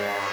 Yeah.